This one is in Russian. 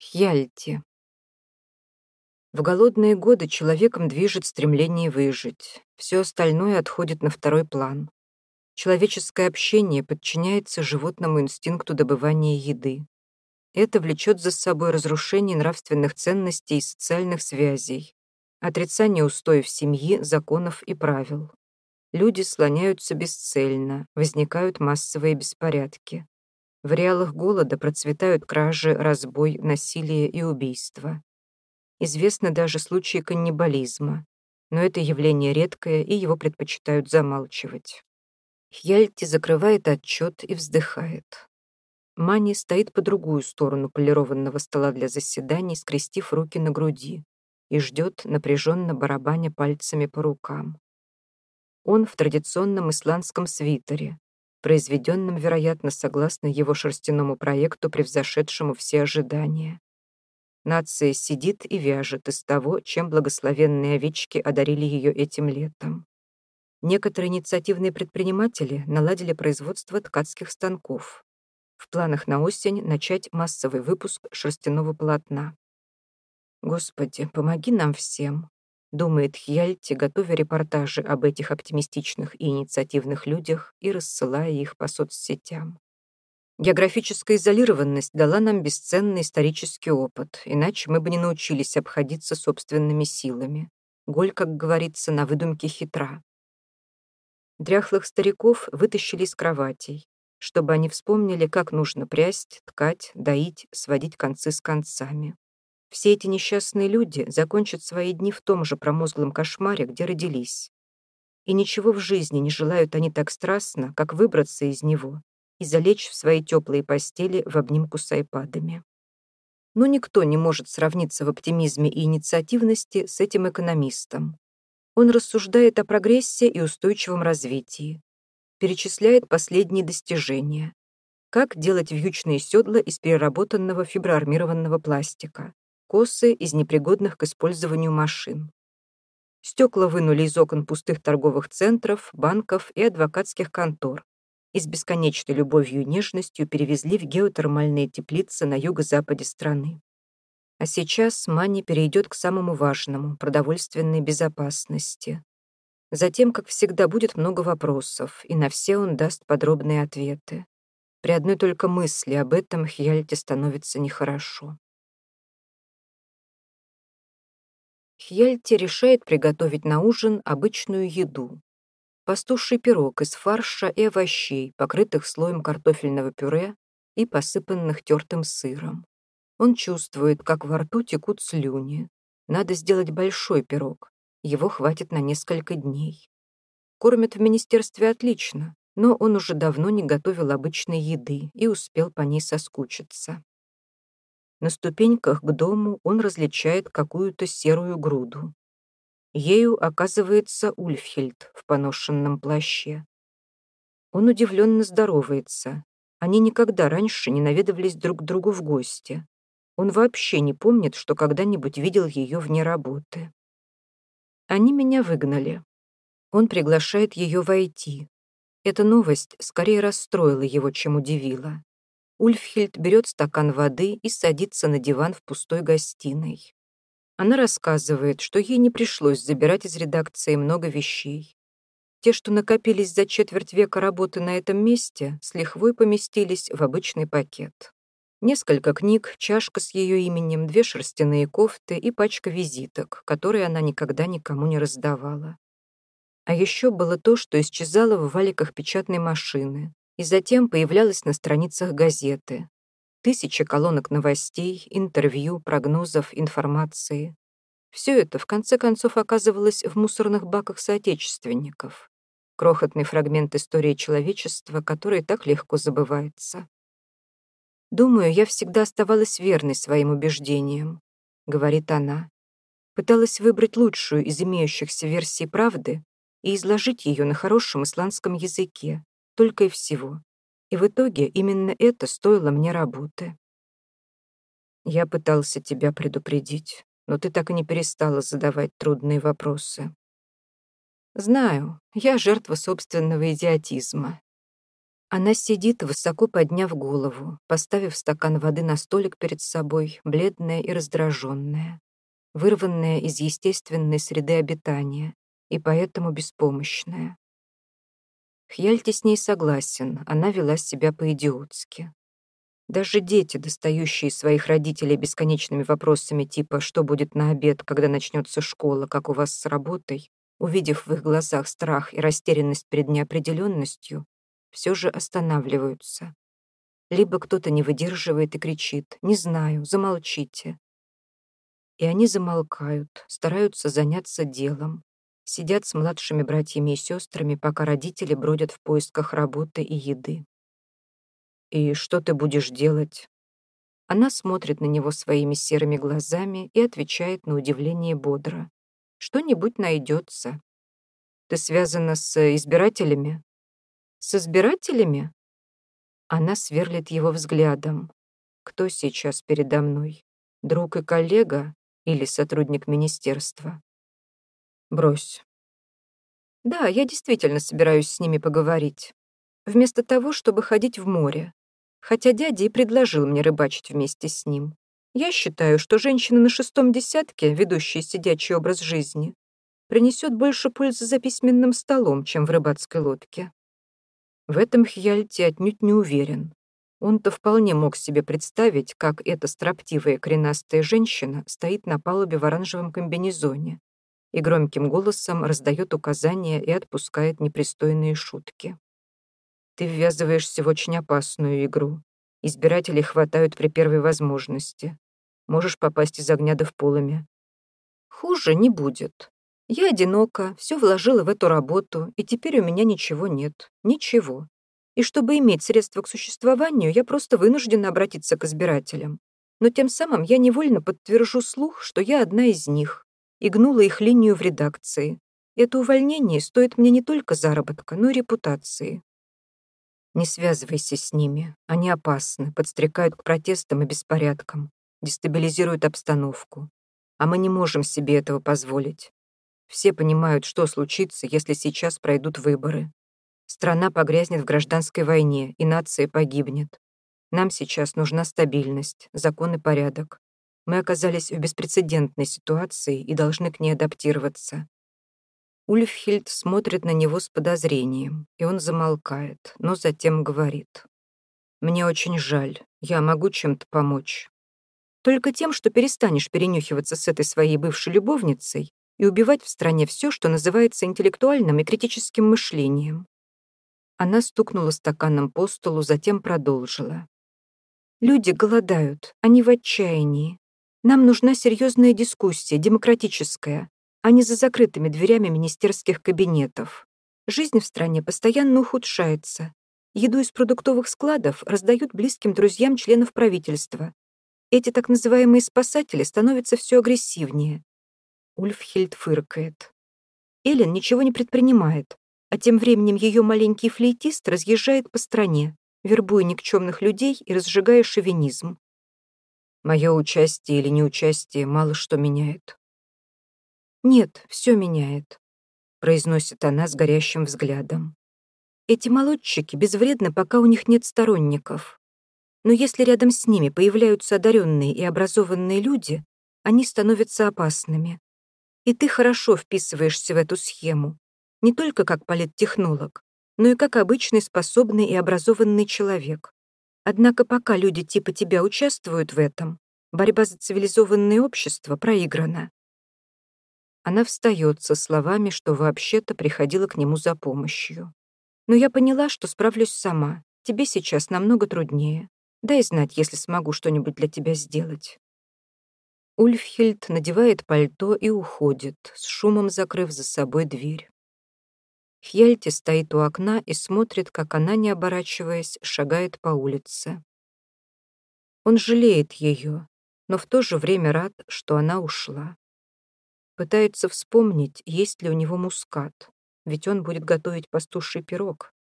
Хьяльти. В голодные годы человеком движет стремление выжить. Все остальное отходит на второй план. Человеческое общение подчиняется животному инстинкту добывания еды. Это влечет за собой разрушение нравственных ценностей и социальных связей, отрицание устоев семьи, законов и правил. Люди слоняются бесцельно, возникают массовые беспорядки. В реалах голода процветают кражи, разбой, насилие и убийства. Известны даже случаи каннибализма, но это явление редкое, и его предпочитают замалчивать. Хьяльти закрывает отчет и вздыхает. Мани стоит по другую сторону полированного стола для заседаний, скрестив руки на груди, и ждет, напряженно барабаня пальцами по рукам. Он в традиционном исландском свитере, произведенным, вероятно, согласно его шерстяному проекту, превзошедшему все ожидания. Нация сидит и вяжет из того, чем благословенные овечки одарили ее этим летом. Некоторые инициативные предприниматели наладили производство ткацких станков. В планах на осень начать массовый выпуск шерстяного полотна. Господи, помоги нам всем, думает Хьяльти, готовя репортажи об этих оптимистичных и инициативных людях и рассылая их по соцсетям. Географическая изолированность дала нам бесценный исторический опыт, иначе мы бы не научились обходиться собственными силами. Голь, как говорится, на выдумке хитра. Дряхлых стариков вытащили из кроватей, чтобы они вспомнили, как нужно прясть, ткать, доить, сводить концы с концами. Все эти несчастные люди закончат свои дни в том же промозглом кошмаре, где родились. И ничего в жизни не желают они так страстно, как выбраться из него и залечь в свои теплые постели в обнимку с айпадами. Но никто не может сравниться в оптимизме и инициативности с этим экономистом. Он рассуждает о прогрессе и устойчивом развитии, перечисляет последние достижения. Как делать вьючные седла из переработанного фиброармированного пластика, косы из непригодных к использованию машин. Стекла вынули из окон пустых торговых центров, банков и адвокатских контор и с бесконечной любовью и нежностью перевезли в геотермальные теплицы на юго-западе страны. А сейчас Мани перейдет к самому важному — продовольственной безопасности. Затем, как всегда, будет много вопросов, и на все он даст подробные ответы. При одной только мысли об этом Хьяльте становится нехорошо. Хьяльти решает приготовить на ужин обычную еду. Пастуший пирог из фарша и овощей, покрытых слоем картофельного пюре и посыпанных тертым сыром. Он чувствует, как во рту текут слюни. Надо сделать большой пирог. Его хватит на несколько дней. Кормят в министерстве отлично, но он уже давно не готовил обычной еды и успел по ней соскучиться. На ступеньках к дому он различает какую-то серую груду. Ею оказывается Ульфхельд в поношенном плаще. Он удивленно здоровается. Они никогда раньше не наведывались друг к другу в гости. Он вообще не помнит, что когда-нибудь видел ее вне работы. Они меня выгнали. Он приглашает ее войти. Эта новость скорее расстроила его, чем удивила. Ульфхильд берет стакан воды и садится на диван в пустой гостиной. Она рассказывает, что ей не пришлось забирать из редакции много вещей. Те, что накопились за четверть века работы на этом месте, с лихвой поместились в обычный пакет. Несколько книг, чашка с ее именем, две шерстяные кофты и пачка визиток, которые она никогда никому не раздавала. А еще было то, что исчезало в валиках печатной машины, и затем появлялась на страницах газеты. Тысячи колонок новостей, интервью, прогнозов, информации. Все это, в конце концов, оказывалось в мусорных баках соотечественников. Крохотный фрагмент истории человечества, который так легко забывается. «Думаю, я всегда оставалась верной своим убеждениям», — говорит она. Пыталась выбрать лучшую из имеющихся версий правды и изложить ее на хорошем исландском языке, только и всего. И в итоге именно это стоило мне работы. Я пытался тебя предупредить, но ты так и не перестала задавать трудные вопросы. Знаю, я жертва собственного идиотизма. Она сидит, высоко подняв голову, поставив стакан воды на столик перед собой, бледная и раздраженная, вырванная из естественной среды обитания и поэтому беспомощная. Хьяльти с ней согласен, она вела себя по-идиотски. Даже дети, достающие своих родителей бесконечными вопросами типа «что будет на обед, когда начнется школа, как у вас с работой?», увидев в их глазах страх и растерянность перед неопределенностью, все же останавливаются. Либо кто-то не выдерживает и кричит «Не знаю, замолчите». И они замолкают, стараются заняться делом, сидят с младшими братьями и сестрами, пока родители бродят в поисках работы и еды. «И что ты будешь делать?» Она смотрит на него своими серыми глазами и отвечает на удивление бодро. «Что-нибудь найдется. Ты связана с избирателями?» С избирателями? Она сверлит его взглядом. Кто сейчас передо мной? Друг и коллега или сотрудник министерства? Брось. Да, я действительно собираюсь с ними поговорить. Вместо того, чтобы ходить в море. Хотя дядя и предложил мне рыбачить вместе с ним. Я считаю, что женщина на шестом десятке, ведущая сидячий образ жизни, принесет больше пользы за письменным столом, чем в рыбацкой лодке. В этом Хьяльти отнюдь не уверен. Он-то вполне мог себе представить, как эта строптивая коренастая женщина стоит на палубе в оранжевом комбинезоне и громким голосом раздает указания и отпускает непристойные шутки. Ты ввязываешься в очень опасную игру. Избирателей хватают при первой возможности. Можешь попасть из огня до в полыми. Хуже не будет. Я одинока, все вложила в эту работу, и теперь у меня ничего нет. Ничего. И чтобы иметь средства к существованию, я просто вынуждена обратиться к избирателям. Но тем самым я невольно подтвержу слух, что я одна из них, и гнула их линию в редакции. Это увольнение стоит мне не только заработка, но и репутации. Не связывайся с ними. Они опасны, подстрекают к протестам и беспорядкам, дестабилизируют обстановку. А мы не можем себе этого позволить. Все понимают, что случится, если сейчас пройдут выборы. Страна погрязнет в гражданской войне, и нация погибнет. Нам сейчас нужна стабильность, закон и порядок. Мы оказались в беспрецедентной ситуации и должны к ней адаптироваться. Ульфхильд смотрит на него с подозрением, и он замолкает, но затем говорит. «Мне очень жаль. Я могу чем-то помочь. Только тем, что перестанешь перенюхиваться с этой своей бывшей любовницей и убивать в стране все, что называется интеллектуальным и критическим мышлением. Она стукнула стаканом по столу, затем продолжила. «Люди голодают, они в отчаянии. Нам нужна серьезная дискуссия, демократическая, а не за закрытыми дверями министерских кабинетов. Жизнь в стране постоянно ухудшается. Еду из продуктовых складов раздают близким друзьям членов правительства. Эти так называемые спасатели становятся все агрессивнее. Ульфхильд фыркает. Эллен ничего не предпринимает, а тем временем ее маленький флейтист разъезжает по стране, вербуя никчемных людей и разжигая шовинизм. Мое участие или неучастие мало что меняет. «Нет, все меняет», — произносит она с горящим взглядом. «Эти молодчики безвредны, пока у них нет сторонников. Но если рядом с ними появляются одаренные и образованные люди, они становятся опасными. И ты хорошо вписываешься в эту схему, не только как политтехнолог, но и как обычный способный и образованный человек. Однако пока люди типа тебя участвуют в этом, борьба за цивилизованное общество проиграна. Она встает со словами, что вообще-то приходила к нему за помощью. Но я поняла, что справлюсь сама. Тебе сейчас намного труднее. Дай знать, если смогу что-нибудь для тебя сделать. Ульфхильд надевает пальто и уходит, с шумом закрыв за собой дверь. Хьяльти стоит у окна и смотрит, как она, не оборачиваясь, шагает по улице. Он жалеет ее, но в то же время рад, что она ушла. Пытается вспомнить, есть ли у него мускат, ведь он будет готовить пастуший пирог,